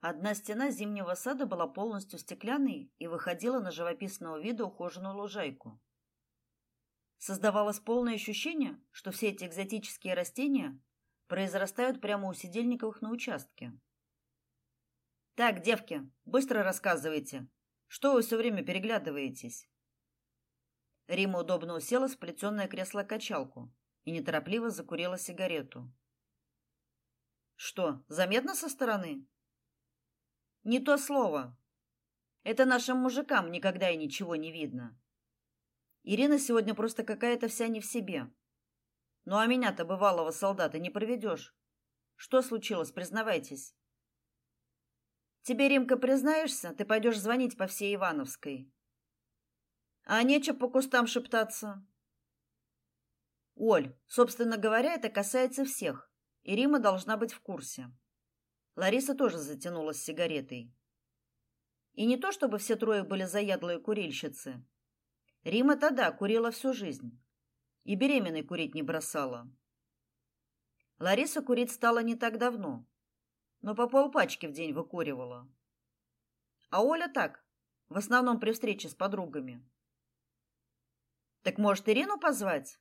Одна стена зимнего сада была полностью стеклянной и выходила на живописного вида ухоженную лужайку. Создавалось полное ощущение, что все эти экзотические растения произрастают прямо у сидельниковых на участке. Так, девки, быстро рассказывайте, что вы все время переглядываетесь? Рима удобно уселась в плетеное кресло-качалку и неторопливо закурила сигарету. Что, заметно со стороны? Не то слово. Это нашим мужикам никогда и ничего не видно. Ирина сегодня просто какая-то вся не в себе. Ну а меня-то бывалого солдата не проведешь. Что случилось, признавайтесь. Тебе, Римка, признаешься, ты пойдешь звонить по всей Ивановской. А нечего по кустам шептаться. Оль, собственно говоря, это касается всех, и Рима должна быть в курсе. Лариса тоже затянулась сигаретой. И не то, чтобы все трое были заядлые курильщицы. Рима тогда курила всю жизнь. И беременной курить не бросала. Лариса курить стала не так давно, но по полпачки в день выкуривала. А Оля так, в основном при встрече с подругами. Так может Ирину позвать?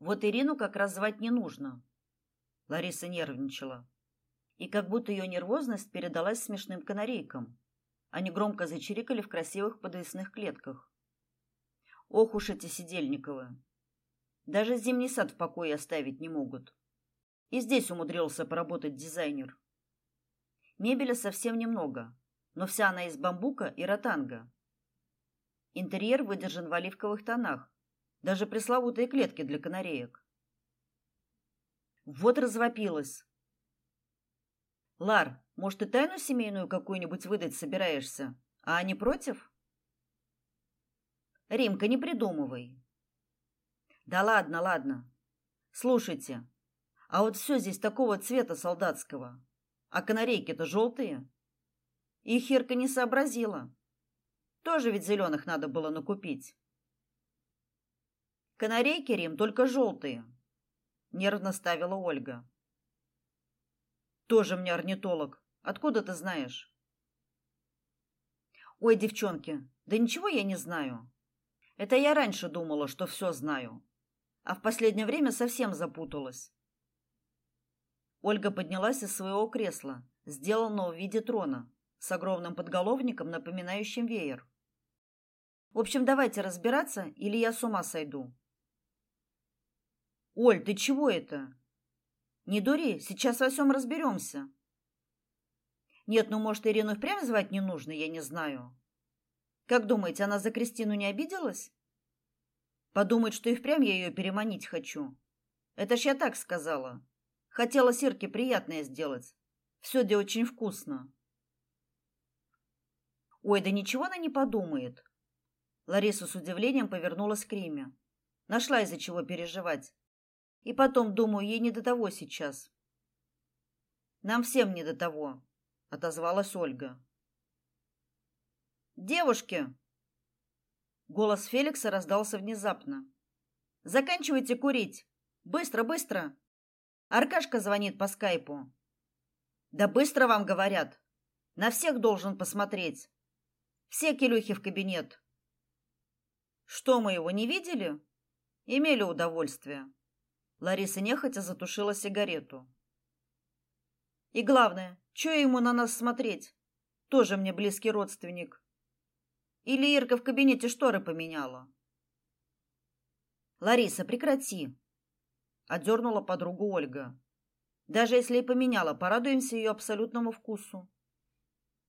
Вот Ирину как раз звать не нужно. Лариса нервничала и как будто ее нервозность передалась смешным канарейкам. Они громко зачирикали в красивых подвесных клетках. Ох уж эти сидельниковы. Даже зимний сад в покое оставить не могут. И здесь умудрился поработать дизайнер. Мебели совсем немного, но вся она из бамбука и ротанга. Интерьер выдержан в оливковых тонах, даже пресловутые клетки для канареек. Вот развопилась, Лар, может, ты тайну семейную какую-нибудь выдать собираешься? А они против? Римка, не придумывай. Да ладно, ладно. Слушайте, а вот все здесь такого цвета солдатского. А канарейки-то желтые. И Хирка не сообразила. Тоже ведь зеленых надо было накупить. Канарейки, Рим, только желтые. Нервно ставила Ольга. Тоже мне орнитолог. Откуда ты знаешь? Ой, девчонки, да ничего я не знаю. Это я раньше думала, что все знаю, а в последнее время совсем запуталась. Ольга поднялась из своего кресла, сделанного в виде трона, с огромным подголовником, напоминающим веер. В общем, давайте разбираться, или я с ума сойду. Оль, ты чего это? Не дури, сейчас во всем разберемся. Нет, ну, может, Ирину впрямь звать не нужно, я не знаю. Как думаете, она за Кристину не обиделась? Подумает, что и впрямь я ее переманить хочу. Это ж я так сказала. Хотела Сирке приятное сделать. Все где очень вкусно. Ой, да ничего она не подумает. Лариса с удивлением повернулась к Риме. Нашла из-за чего переживать. И потом, думаю, ей не до того сейчас. Нам всем не до того, отозвалась Ольга. Девушки, голос Феликса раздался внезапно. Заканчивайте курить. Быстро, быстро. Аркашка звонит по скайпу. Да быстро вам говорят. На всех должен посмотреть. Все келюхи в кабинет. Что мы его не видели? Имели удовольствие. Лариса нехотя затушила сигарету. И главное, что ему на нас смотреть? Тоже мне близкий родственник. Или Ирка в кабинете шторы поменяла? Лариса, прекрати, одернула подругу Ольга. Даже если и поменяла, порадуемся ее абсолютному вкусу.